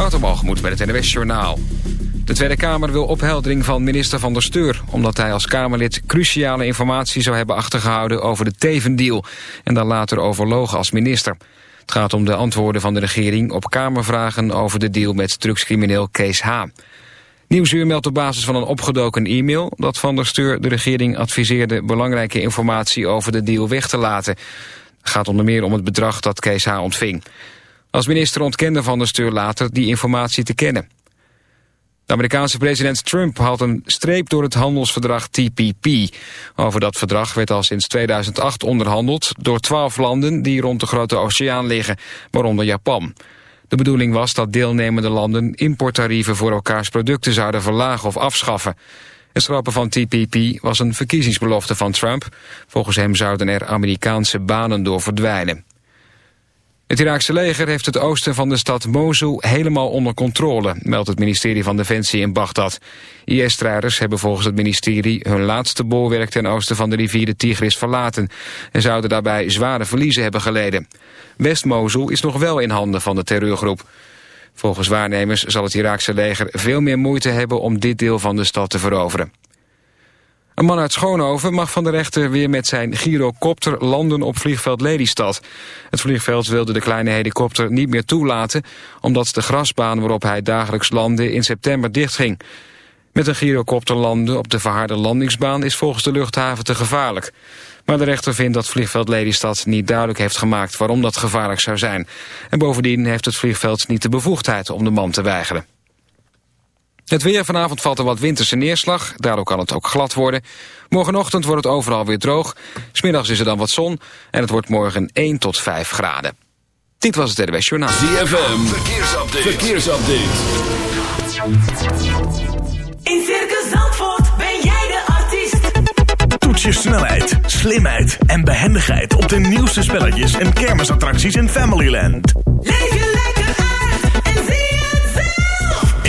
Waterbalgemoed met het NWS Journaal. De Tweede Kamer wil opheldering van minister Van der Steur... omdat hij als Kamerlid cruciale informatie zou hebben achtergehouden... over de Tevendeal en dan later overlogen als minister. Het gaat om de antwoorden van de regering op Kamervragen... over de deal met drugscrimineel Kees H. Nieuwsuur meldt op basis van een opgedoken e-mail... dat Van der Steur de regering adviseerde... belangrijke informatie over de deal weg te laten. Het gaat onder meer om het bedrag dat Kees H. ontving. Als minister ontkende Van der Steur later die informatie te kennen. De Amerikaanse president Trump haalt een streep door het handelsverdrag TPP. Over dat verdrag werd al sinds 2008 onderhandeld door twaalf landen die rond de Grote Oceaan liggen, waaronder Japan. De bedoeling was dat deelnemende landen importtarieven voor elkaars producten zouden verlagen of afschaffen. Het schrappen van TPP was een verkiezingsbelofte van Trump. Volgens hem zouden er Amerikaanse banen door verdwijnen. Het Iraakse leger heeft het oosten van de stad Mosul helemaal onder controle, meldt het ministerie van Defensie in Bagdad. IS-strijders hebben volgens het ministerie hun laatste bolwerk ten oosten van de rivier de Tigris verlaten en zouden daarbij zware verliezen hebben geleden. West-Mosul is nog wel in handen van de terreurgroep. Volgens waarnemers zal het Iraakse leger veel meer moeite hebben om dit deel van de stad te veroveren. Een man uit Schoonhoven mag van de rechter weer met zijn gyrocopter landen op vliegveld Lelystad. Het vliegveld wilde de kleine helikopter niet meer toelaten... omdat de grasbaan waarop hij dagelijks landde in september dichtging. Met een gyrocopter landen op de verharde landingsbaan is volgens de luchthaven te gevaarlijk. Maar de rechter vindt dat vliegveld Lelystad niet duidelijk heeft gemaakt waarom dat gevaarlijk zou zijn. En bovendien heeft het vliegveld niet de bevoegdheid om de man te weigeren. Het weer vanavond valt er wat winterse neerslag. Daardoor kan het ook glad worden. Morgenochtend wordt het overal weer droog. Smiddags is er dan wat zon. En het wordt morgen 1 tot 5 graden. Dit was het RWS Journaal. ZFM, verkeersupdate. verkeersupdate. In Circus Zandvoort ben jij de artiest. Toets je snelheid, slimheid en behendigheid... op de nieuwste spelletjes en kermisattracties in Familyland. Leef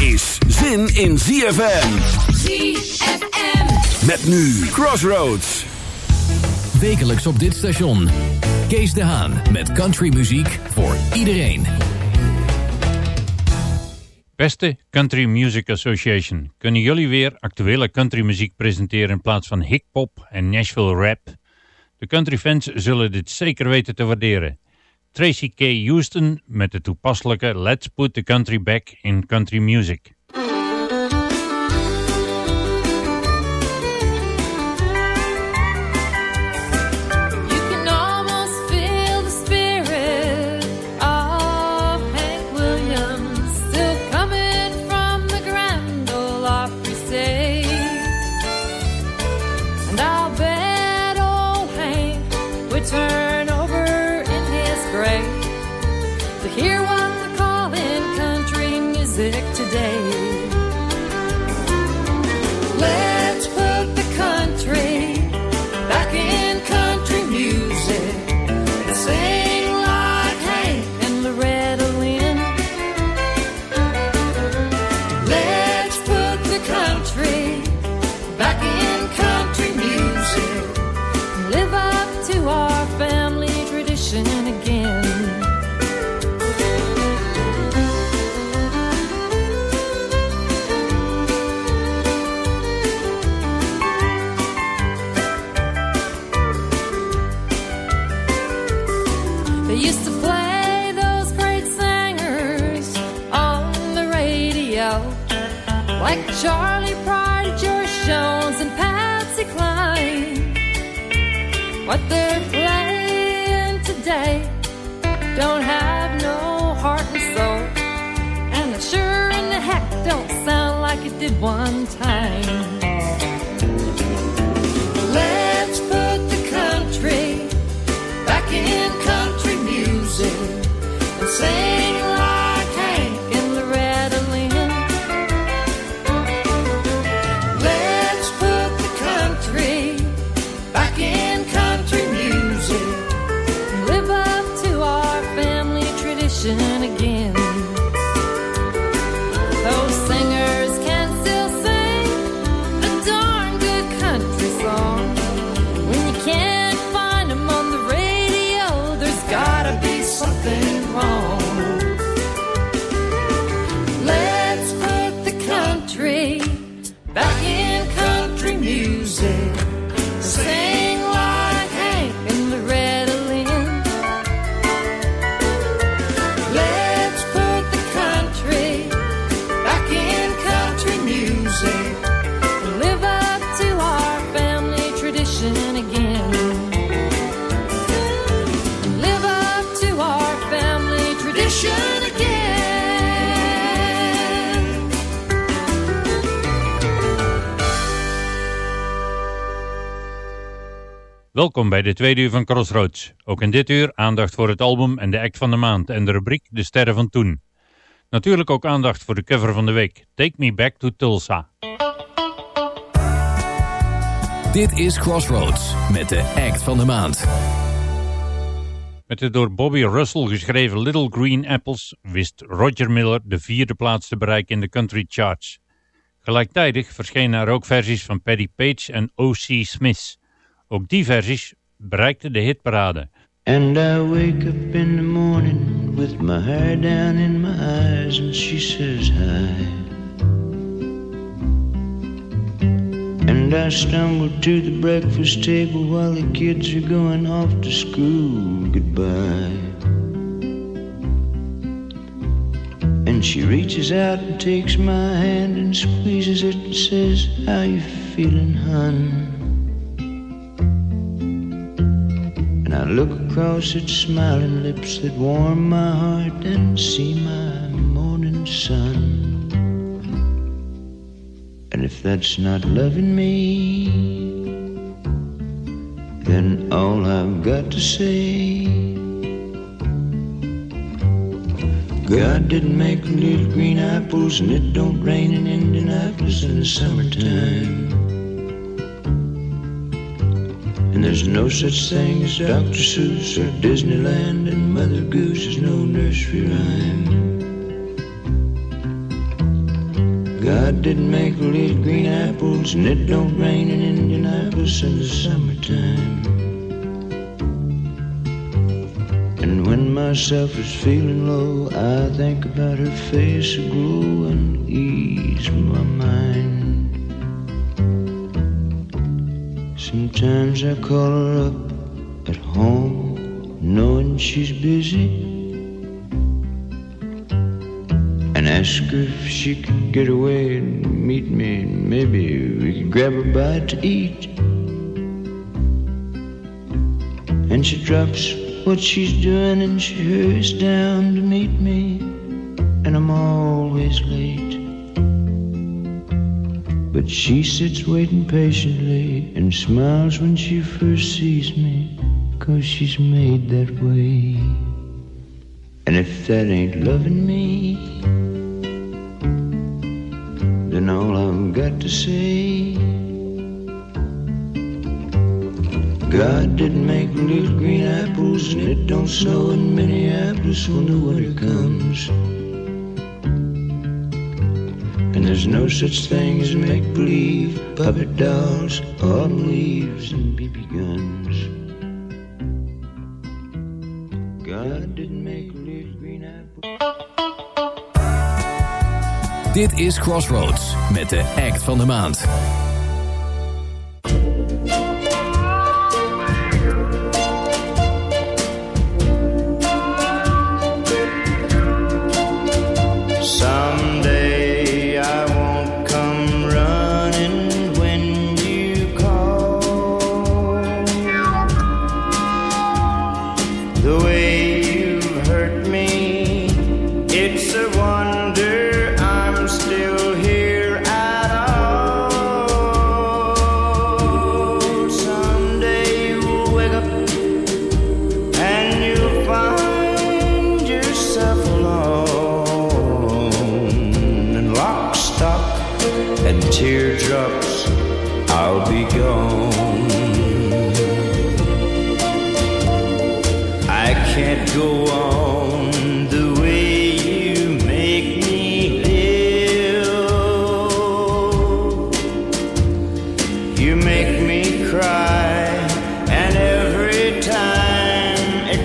is zin in ZFM. ZFM. Met nu Crossroads. Wekelijks op dit station. Kees de Haan met countrymuziek voor iedereen. Beste Country Music Association, kunnen jullie weer actuele countrymuziek presenteren in plaats van hip-hop en Nashville rap? De countryfans zullen dit zeker weten te waarderen. Tracy K. Houston met de toepasselijke Let's Put the Country Back in Country Music. They're playing today don't have no heart and soul, and it sure in the heck don't sound like it did one time. Welkom bij de tweede uur van Crossroads. Ook in dit uur aandacht voor het album en de act van de maand en de rubriek De Sterren van Toen. Natuurlijk ook aandacht voor de cover van de week. Take Me Back to Tulsa. Dit is Crossroads met de act van de maand. Met de door Bobby Russell geschreven Little Green Apples wist Roger Miller de vierde plaats te bereiken in de country charts. Gelijktijdig verschenen er ook versies van Paddy Page en O.C. Smith. Ook die versies bereikten de hitparade. And I wake up in the morning with my hair down in my eyes, and she says hi. And I stumble to the breakfast table while the kids are going off to school. Goodbye. And she reaches out and takes my hand and squeezes it and says, How you feeling, hun? And I look across at smiling lips that warm my heart and see my morning sun. And if that's not loving me, then all I've got to say. God didn't make little green apples, and it don't rain in Indianapolis in the summertime. And there's no such thing as Dr. Seuss or Disneyland, and Mother Goose is no nursery rhyme. God didn't make little green apples, and it don't rain in Indianapolis in the summertime. And when myself is feeling low, I think about her face aglow and ease my mind. Sometimes I call her up at home, knowing she's busy, and ask her if she could get away and meet me, and maybe we could grab a bite to eat. And she drops what she's doing and she hurries down to meet me, and I'm always late. But she sits waiting patiently and smiles when she first sees me, cause she's made that way. And if that ain't loving me, then all I've got to say. God didn't make little green apples, and it don't snow in Minneapolis when the winter comes. And there's no such thing as make believe, puppet dolls, autumn leaves, and BB guns. God didn't make little green apples. Dit is Crossroads met de act van de maand.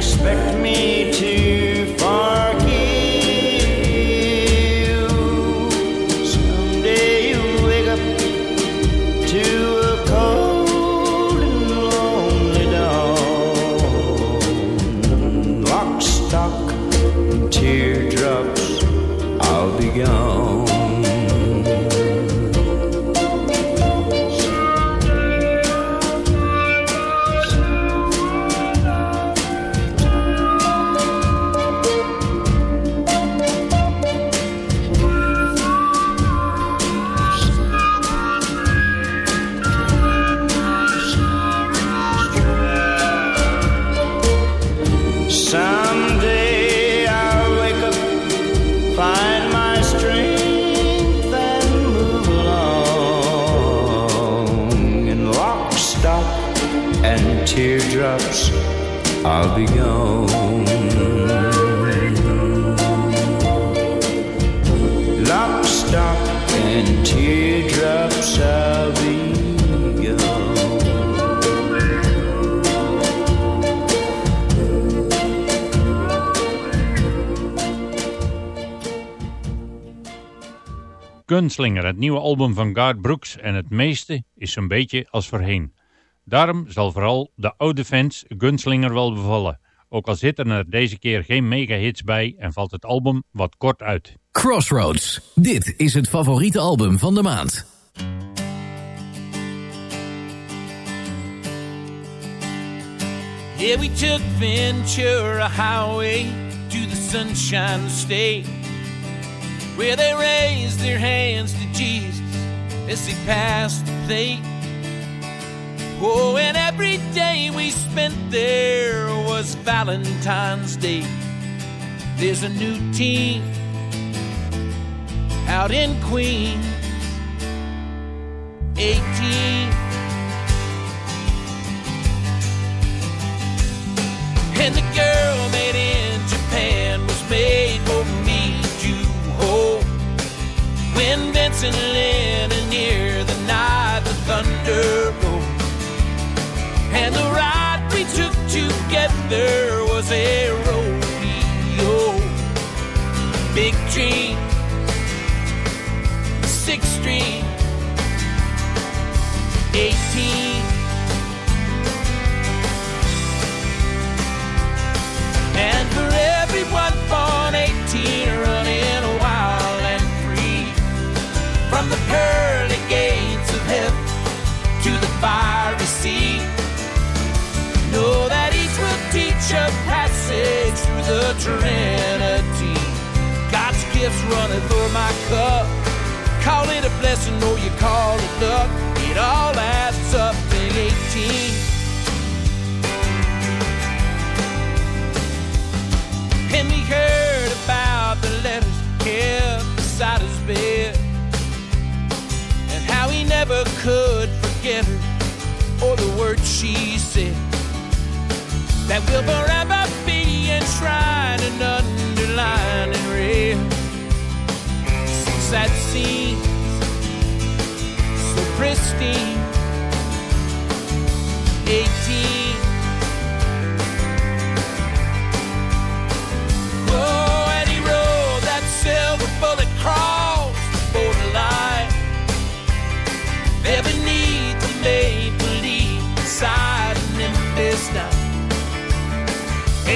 Expect Gunslinger, het nieuwe album van Garth Brooks en het meeste is zo'n beetje als voorheen. Daarom zal vooral de oude fans Gunslinger wel bevallen. Ook al zitten er deze keer geen mega-hits bij en valt het album wat kort uit. Crossroads. Dit is het favoriete album van de maand. Yeah, we took Ventura Highway to the Sunshine State, where they raised their hands to Jesus as they passed the plate. Oh, and every day we spent there was Valentine's Day. There's a new team out in Queens, 18. And the girl made in Japan was made hold. When Vincent landed near the night the thunder rolled. And the ride we took together was a rodeo. Big dream, six string, 18. And for everyone born 18 Know that each will teach a passage through the Trinity. God's gifts running through my cup. Call it a blessing or you call it luck. It all adds up to 18 And we heard about the letters kept beside his bed. And how he never could forget her Or the words she said That will forever be enshrined and underlined in red Sad scenes So pristine 18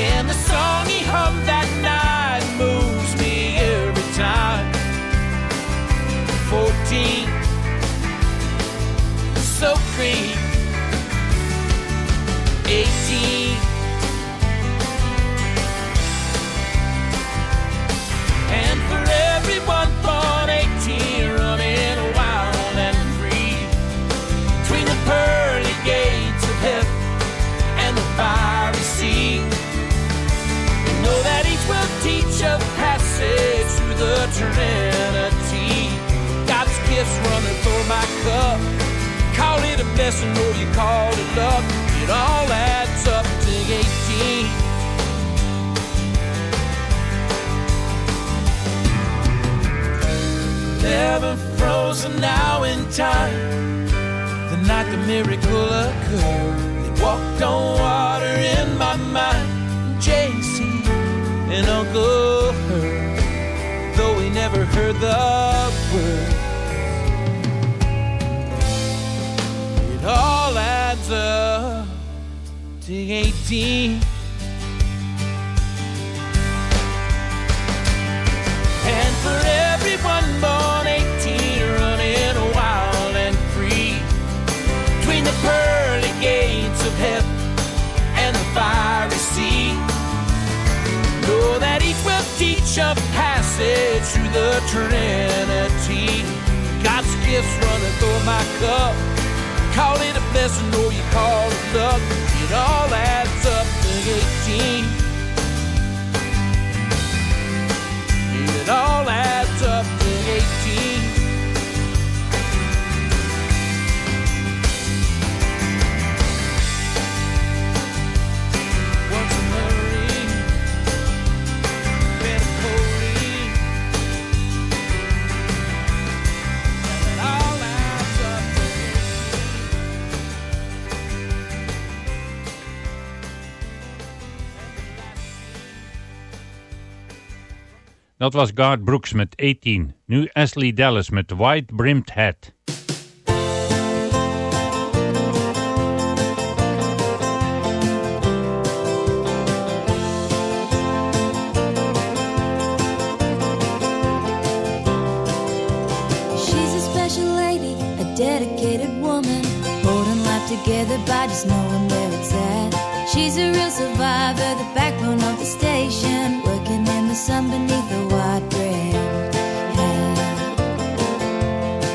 And the song he hummed that night moves me every time. Fourteen, so green. Blessing or you call it luck. It all adds up to 18. Never frozen now in time. The night the miracle occurred. They walked on water in my mind. JC and Uncle Herb, though we never heard the word. Up to 18. And for everyone born 18, running wild and free between the pearly gates of heaven and the fiery sea. Know that each will teach of passage through the Trinity. God's gifts runneth over my cup. Call it a blessing or you call it luck. It all adds up to 18. It all adds Dat was Garth Brooks met 18. Nu Ashleigh Dallas met Wide Brimmed Hat. She's a special lady, a dedicated woman, holding life together by just knowing where it's at. She's a real survivor, the backbone of the station, working sun beneath the white brand.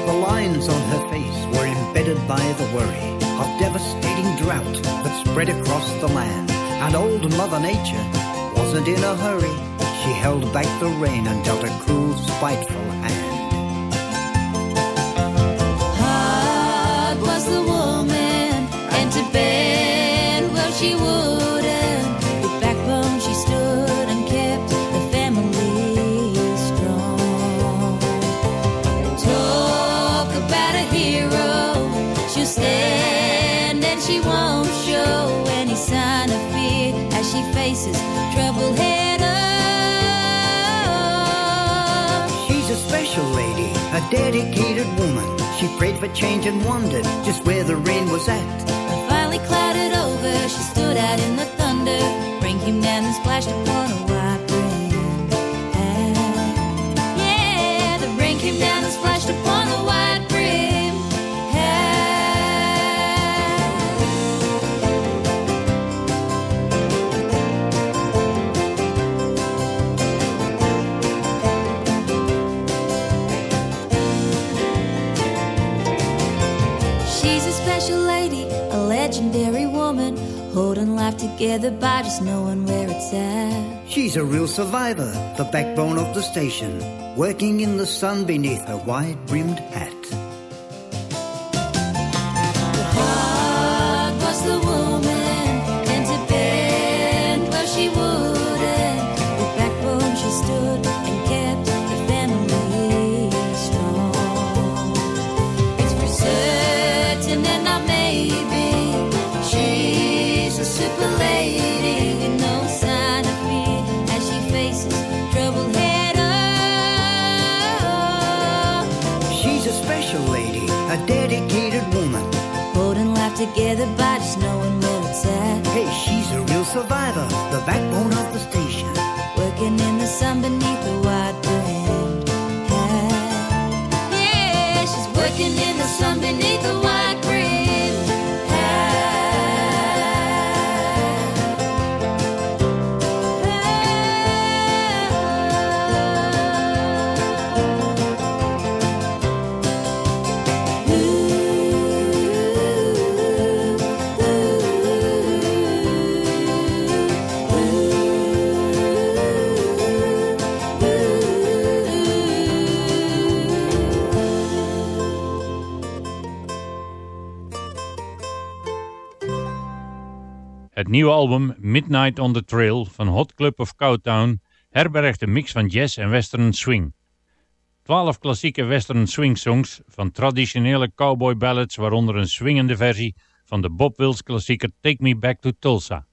The lines on her face were embedded by the worry of devastating drought that spread across the land. And old Mother Nature wasn't in a hurry. She held back the rain and dealt a cruel, spiteful hand. Faces trouble head on. She's a special lady, a dedicated woman. She prayed for change and wondered just where the rain was at. Finally clouded over, she stood out in the thunder. Rain came down and splashed by just knowing where it's at. She's a real survivor, the backbone of the station, working in the sun beneath her wide brimmed hat. Together by just knowing where it's at. Hey, she's a real survivor, the backbone of the station. Working in the sun beneath the white brim hat. Yeah, she's working in the sun nieuwe album Midnight on the Trail van Hot Club of Cowtown herbergt een mix van jazz en western swing. Twaalf klassieke western swing songs van traditionele cowboy ballads waaronder een swingende versie van de Bob Wills klassieker Take Me Back to Tulsa.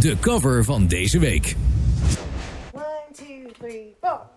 De cover van deze week. 1, 2, 3, 4.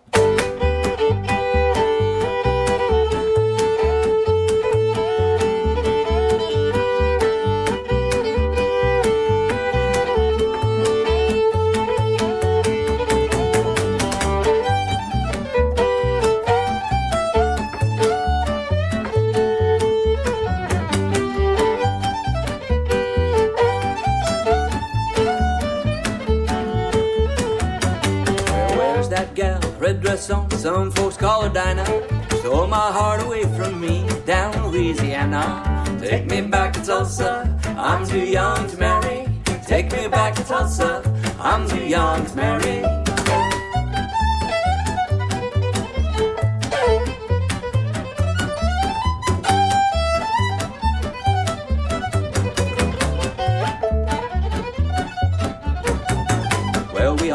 On, some folks call her Dinah. Stole my heart away from me down Louisiana. Take me back to Tulsa, I'm too young to marry. Take me back to Tulsa, I'm too young to marry.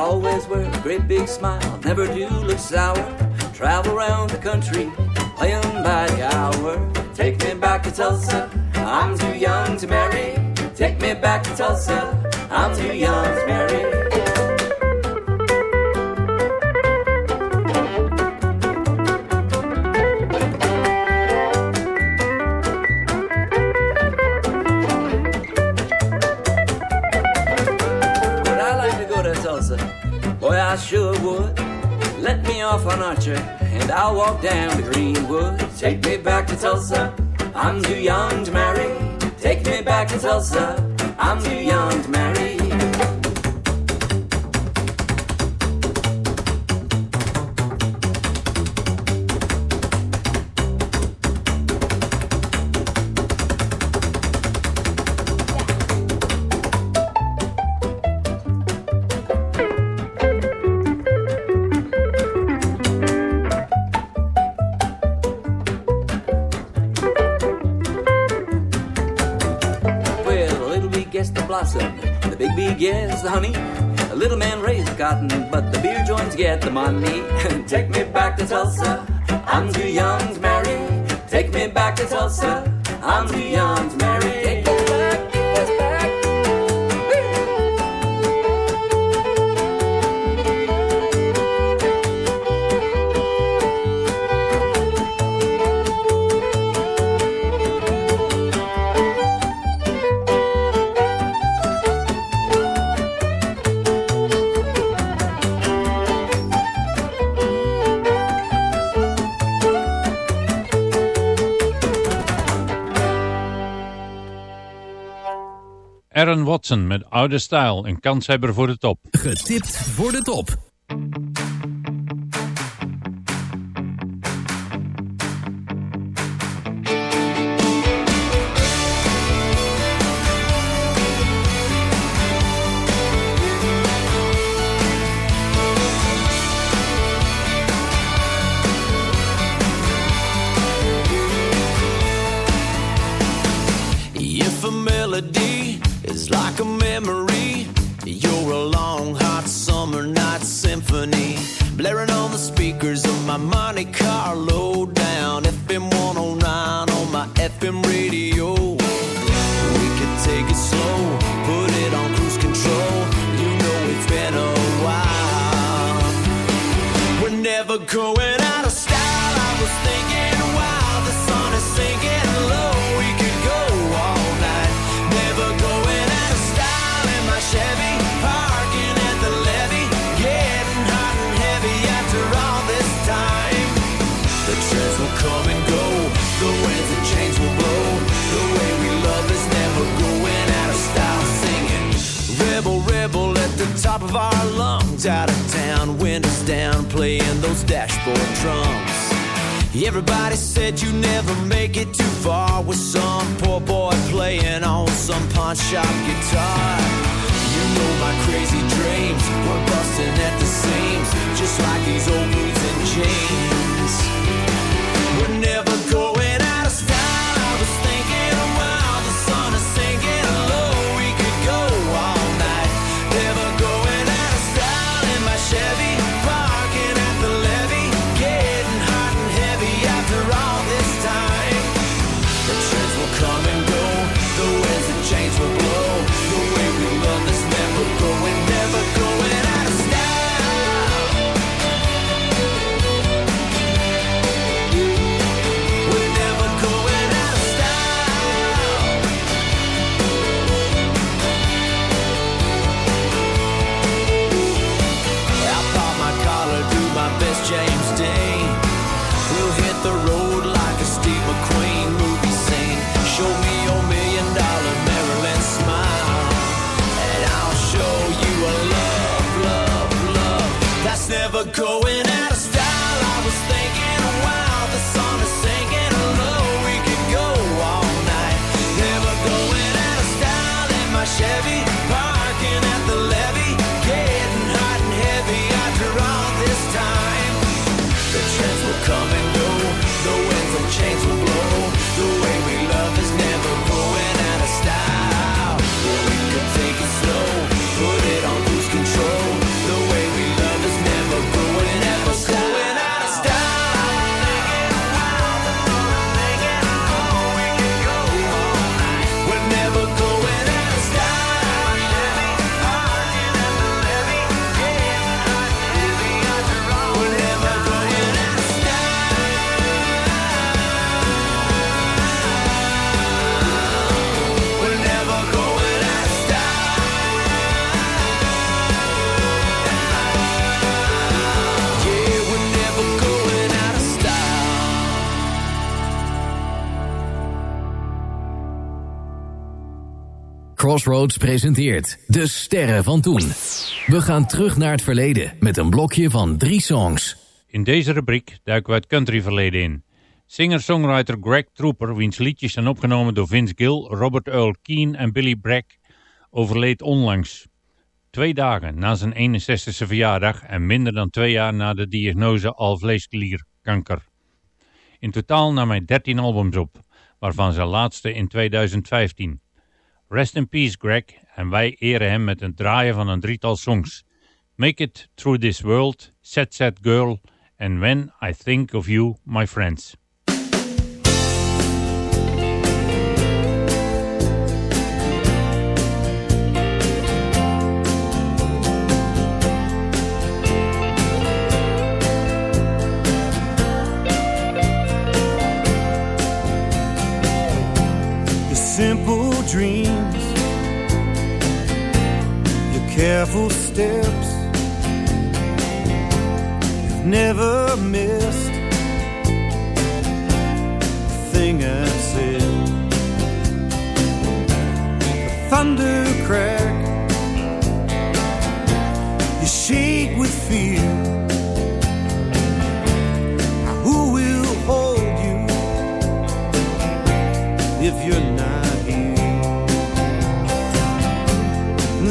Always wear a great big smile, never do look sour. Travel around the country, playing by the hour. Take me back to Tulsa, I'm too young to marry. Take me back to Tulsa, I'm too young to marry. I'll walk down to Greenwood. Take me back to Tulsa. I'm too young to marry. Take me back to Tulsa. I'm too young to marry. Me back Met Oude Style, een kanshebber voor de top. Getipt voor de top. Crossroads presenteert De Sterren van Toen. We gaan terug naar het verleden met een blokje van drie songs. In deze rubriek duiken we het countryverleden in. Singer-songwriter Greg Trooper, wiens liedjes zijn opgenomen door Vince Gill, Robert Earl Keen en Billy Bragg, overleed onlangs. Twee dagen na zijn 61ste verjaardag en minder dan twee jaar na de diagnose alvleesklierkanker. In totaal nam hij 13 albums op, waarvan zijn laatste in 2015. Rest in peace Greg en wij eren hem met een draaien van een drietal songs. Make It Through This World, Set Set Girl en When I Think of You, My Friends. simple dreams, careful steps. You've never missed a thing I said. The thunder crack, you shake with fear.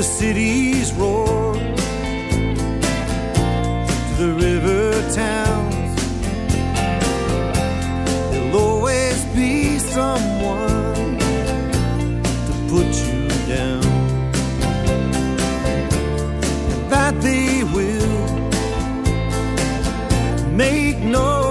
Cities roar to the river towns. There'll always be someone to put you down. And that they will make no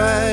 I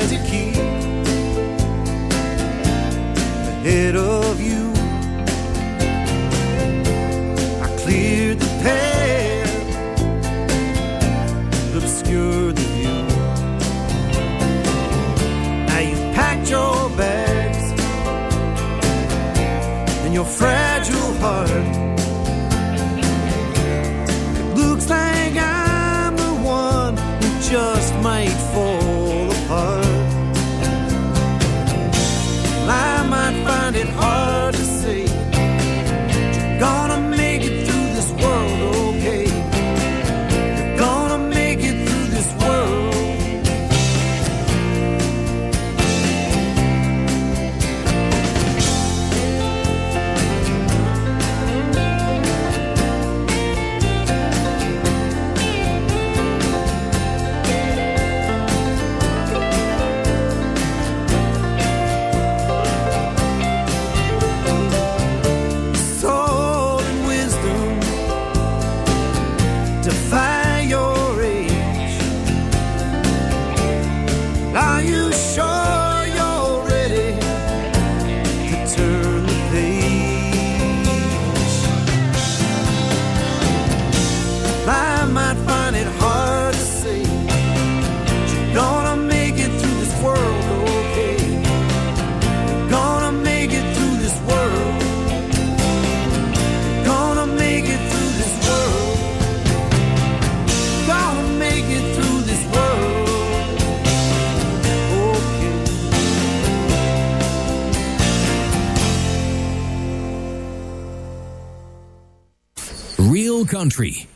country.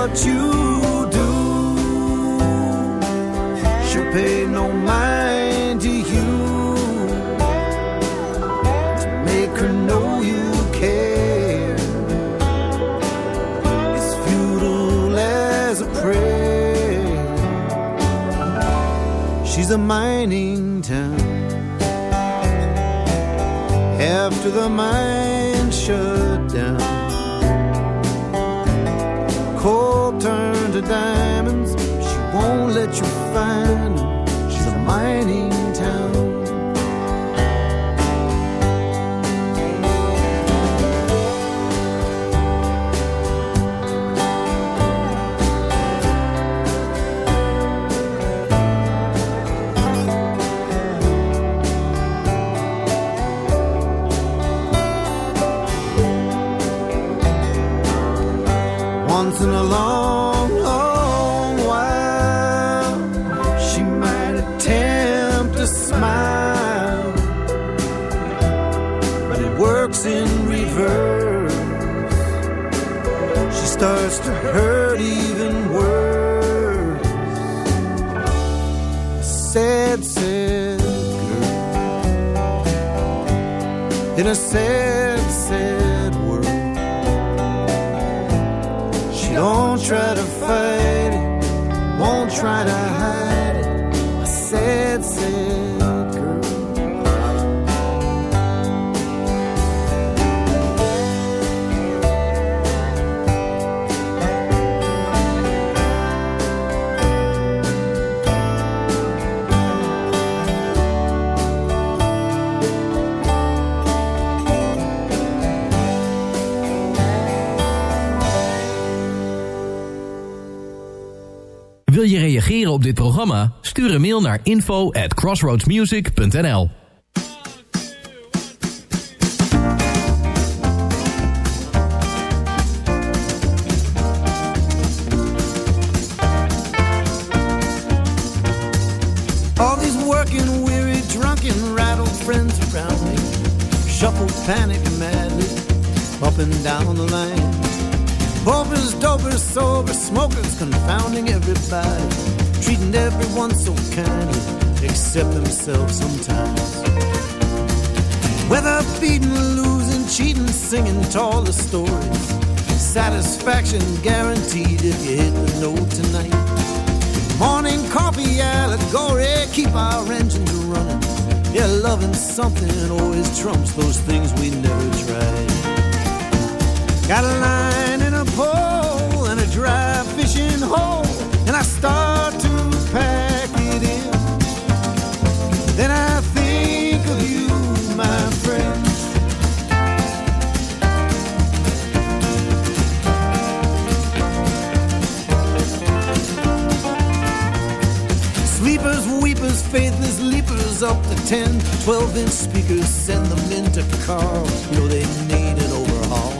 What you do, she'll pay no mind to you. To make her know you care, it's futile as a prayer. She's a mining town. After the mine shut down, diamonds. She won't let you reageren op dit programma? Stuur een mail naar info at crossroadsmusic.nl All these working, weary, drunken, rattled friends around me shuffle, panic madly up and down the line. Hopers, dopers, sober, smokers, confounding everybody, treating everyone so kindly, except themselves sometimes. Whether beating, losing, cheating, singing taller stories, satisfaction guaranteed if you hit the note tonight. Morning coffee allegory, keep our engines running. Yeah, loving something always trumps those things we never tried. Got a line 10, 12 inch speakers, send them into cars. You know they need an overhaul.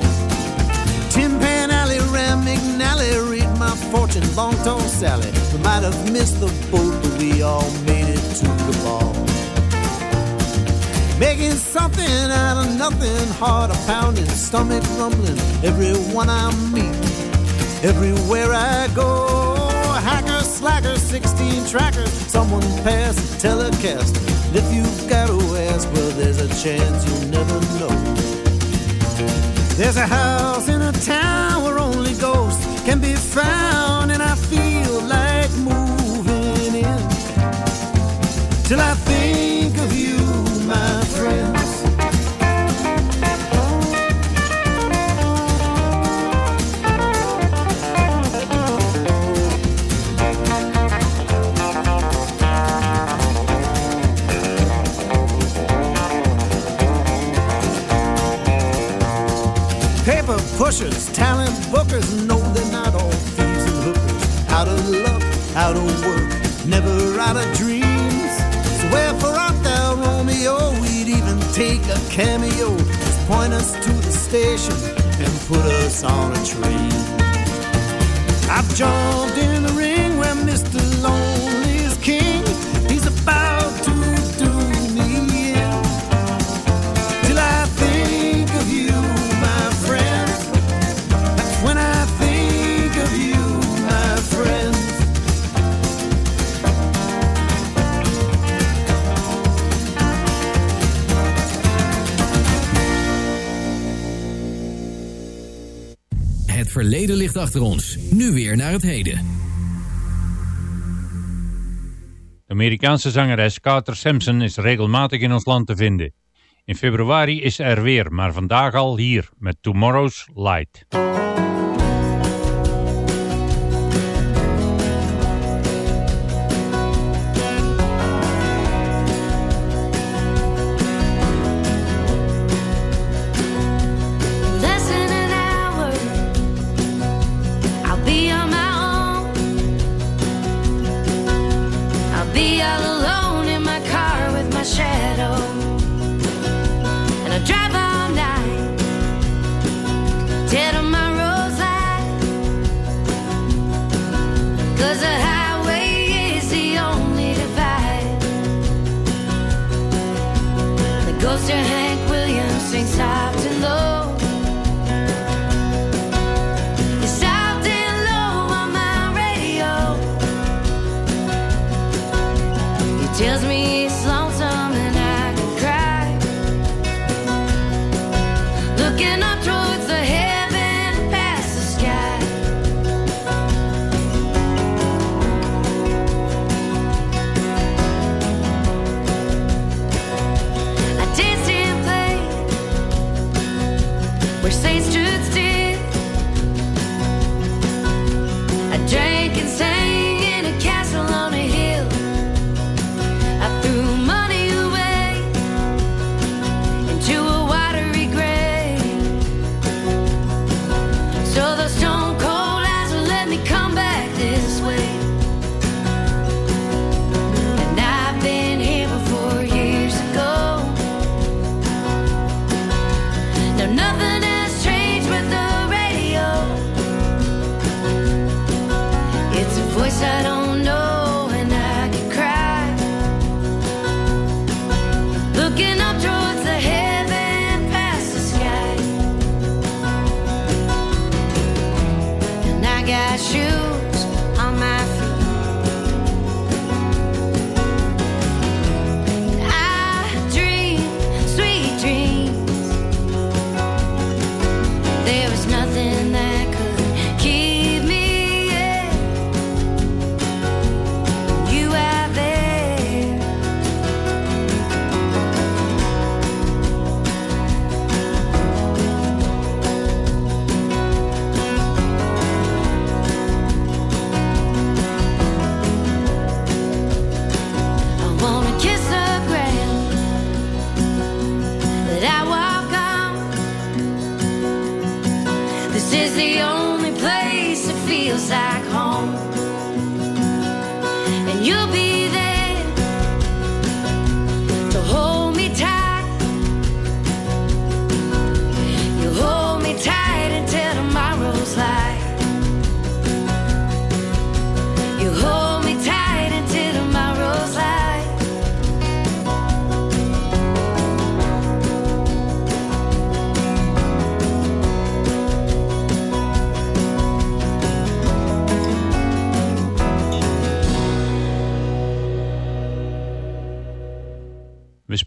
Tin Pan Alley, Ram McNally, read my fortune, long tall Sally. We might have missed the boat, but we all made it to the ball. Making something out of nothing, heart a pounding, stomach rumbling. Everyone I meet, everywhere I go. Hacker, slacker, 16 trackers, someone pass a telecast. If you've got a wares, well, there's a chance you'll never know. There's a house in a town where only ghosts can be found, and I feel like moving in till I. Pushers, talent bookers, no, they're not all thieves and hookers. Out of luck, out of work, never out of dreams. Swear for out there, Romeo, we'd even take a cameo. Just point us to the station and put us on a train. I've jumped in the ring verleden ligt achter ons. Nu weer naar het heden. De Amerikaanse zangeres Carter Sampson is regelmatig in ons land te vinden. In februari is er weer, maar vandaag al hier met Tomorrow's Light.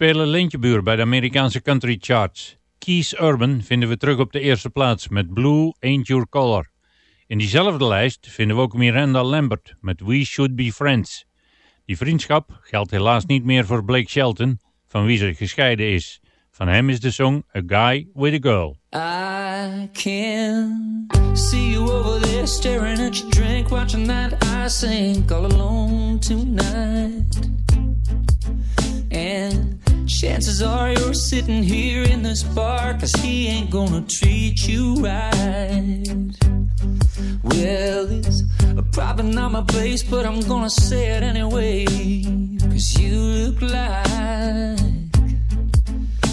spelen lintjebuur bij de Amerikaanse country charts. Keys Urban vinden we terug op de eerste plaats met Blue Ain't Your Color. In diezelfde lijst vinden we ook Miranda Lambert met We Should Be Friends. Die vriendschap geldt helaas niet meer voor Blake Shelton, van wie ze gescheiden is. Van hem is de song A Guy With A Girl. I can see you over drink, watching that I all alone tonight. Chances are you're sitting here in this bar, cause he ain't gonna treat you right. Well, it's probably not my place, but I'm gonna say it anyway, cause you look like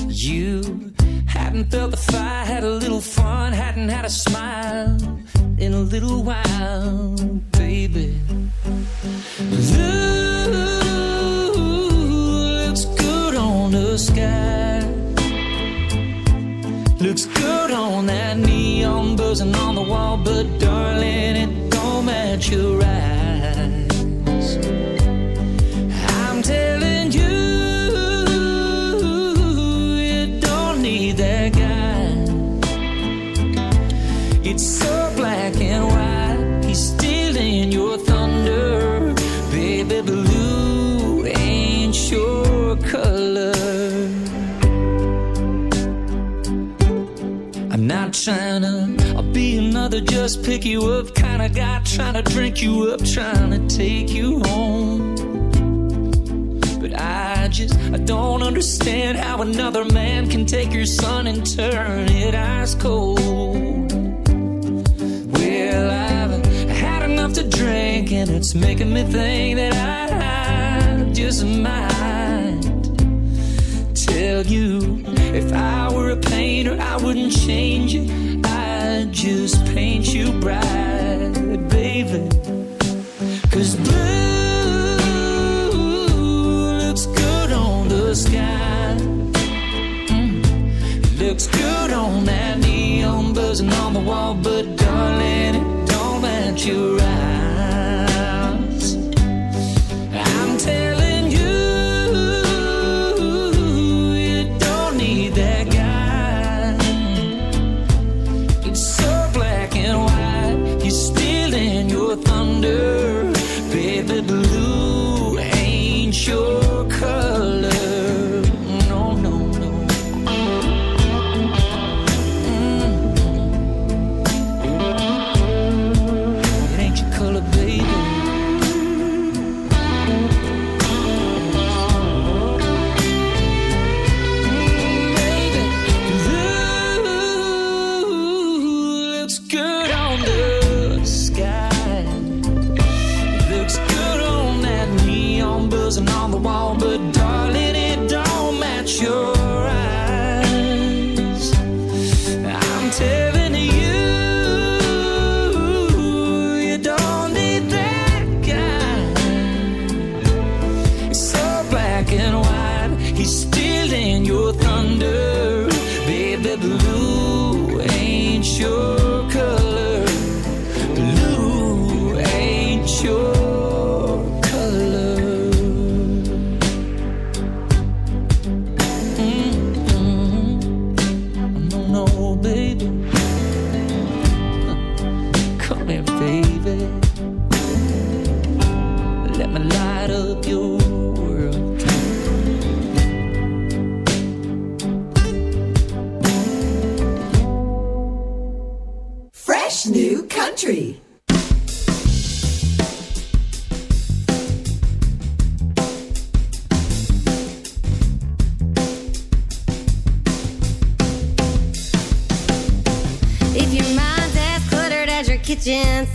you hadn't felt the fire, had a little fun, hadn't had a smile in a little while, baby. Blue sky. Looks good on that neon buzzing on the wall, but darling, it don't match your eyes. Just pick you up kind of guy, trying to drink you up, trying to take you home. But I just I don't understand how another man can take your son and turn it ice cold. Well, I've had enough to drink, and it's making me think that I just might tell you if I were a painter, I wouldn't change it. Just paint you bright, baby. Cause blue looks good on the sky. Mm. Looks good on that neon buzzing on the wall, but darling, it don't match your eyes.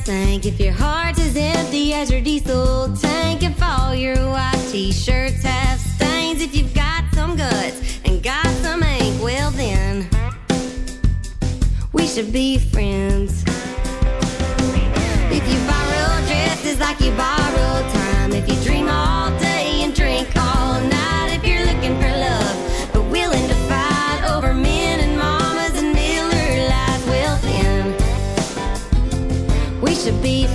Sink, if your heart's as empty as your diesel tank, if all your white t-shirts have stains, if you've got some guts and got some ink, well then we should be friends. Should be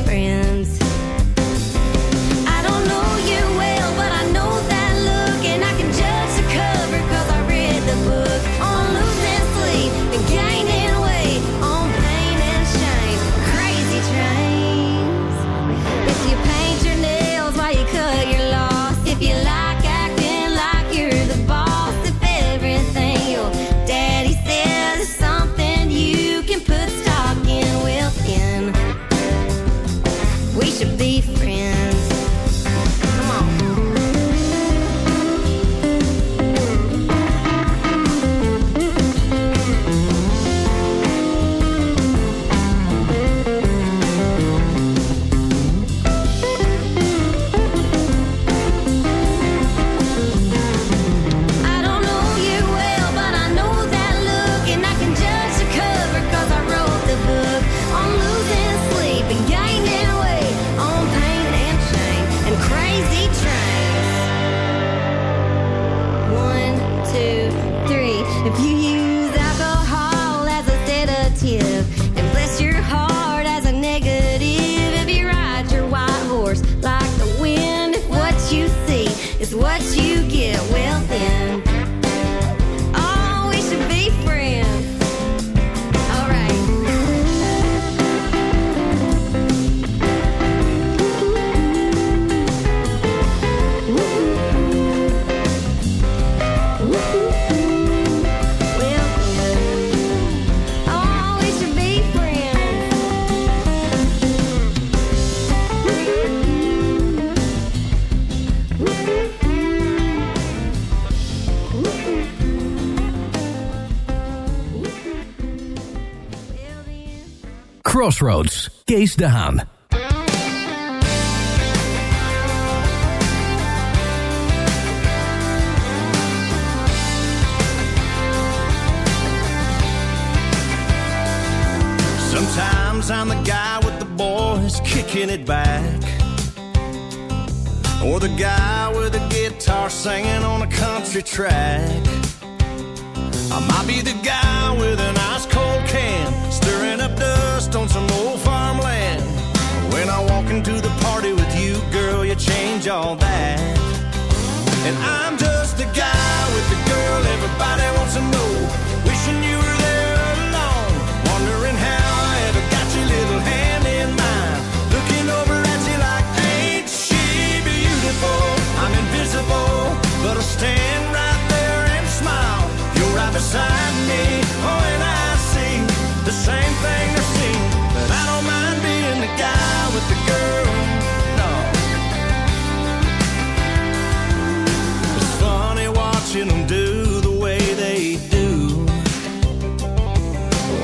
Crossroads, Kees Haan. Sometimes I'm the guy with the boys kicking it back. Or the guy with a guitar singing on a country track. I might be the guy with an ice cold can, stirring up dust on some old farmland. When I walk into the party with you, girl, you change all that. And I'm just the guy with the girl everybody wants to know. Wishing you were there alone, wondering how I ever got your little hand in mine. Looking over at you like, ain't she beautiful? I'm invisible, but I'll stand right there and smile. You're right beside me, oh, and I same thing they're seeing. But I don't mind being the guy with the girl. No. It's funny watching them do the way they do.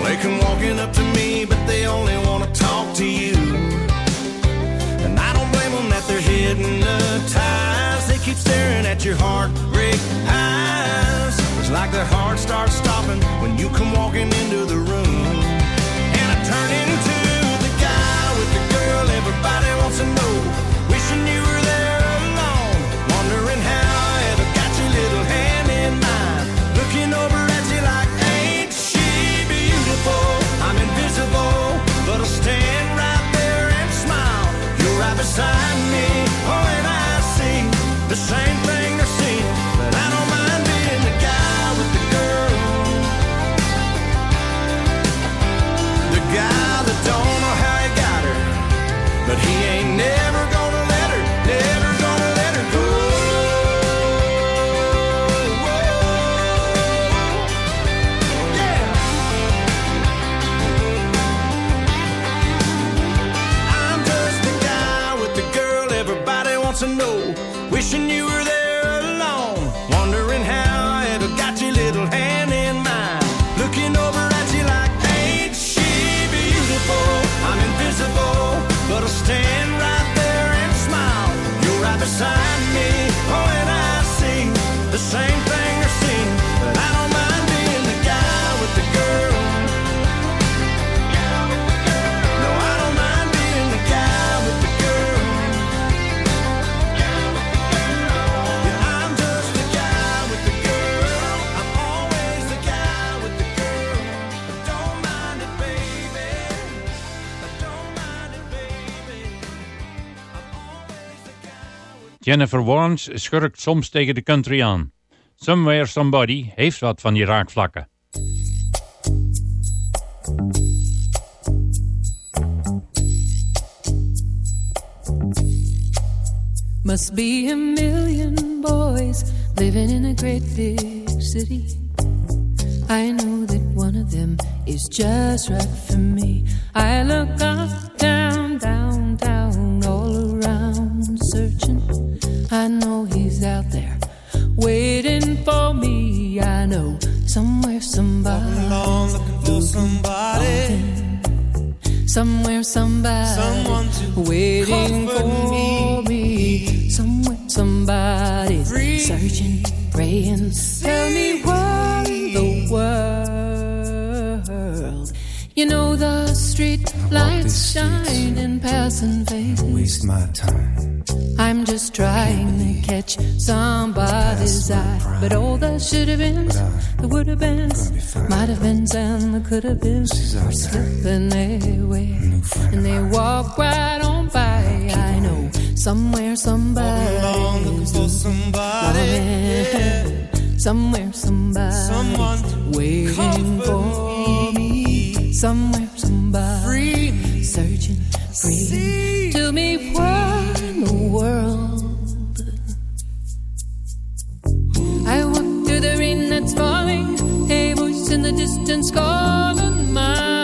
They come walking up to me, but they only want to talk to you. And I don't blame them that they're hypnotized. They keep staring at your heartbreak eyes. It's like their heart starts stopping when you come walking into the room. Jennifer Warnes schurkt soms tegen de country aan. Somewhere Somebody heeft wat van die raakvlakken. Must be a million boys living in a great big city. I know that one of them is just right for me. I look up, down, down, down, I know he's out there waiting for me. I know somewhere somebody looking for somebody. Somewhere somebody Someone to waiting for me. me. Somewhere somebody's Free. searching, praying. Tell me what the world. You know the street lights shine in passing faces. Waste my time. I'm just trying to catch somebody's eye. But all that should have been, that would have been, might have been, and that could have been, are slipping away. And they walk right on by. I know somewhere somebody's for somebody. loving. Somewhere somebody Someone waiting comfort for me. Somewhere somebody searching, praying. Tell me what in the world. I walk through the rain that's falling. A voice in the distance calling mine.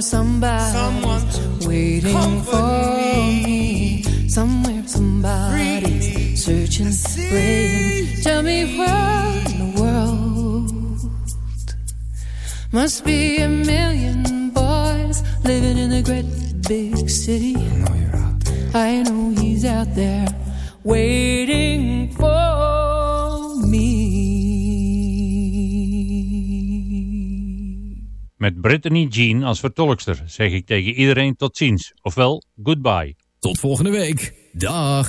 Somewhere, somebody waiting for me. Somewhere, somebody searching, praying. Tell me where in the world must be a million boys living in the great big city. I know, I know he's out there Met Brittany Jean als vertolkster zeg ik tegen iedereen tot ziens, ofwel goodbye. Tot volgende week. Dag.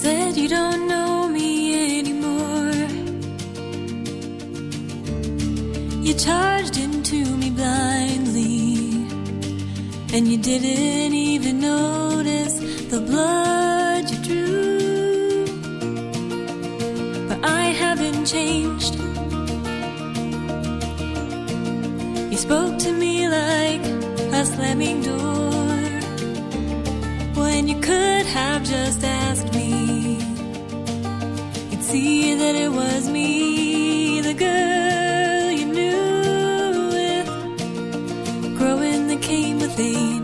Said you don't know me anymore. You charged and you didn't even notice the blood you drew. But I haven't changed. You spoke to me like a slamming door when you could have just asked me. You'd see that it was me, the girl that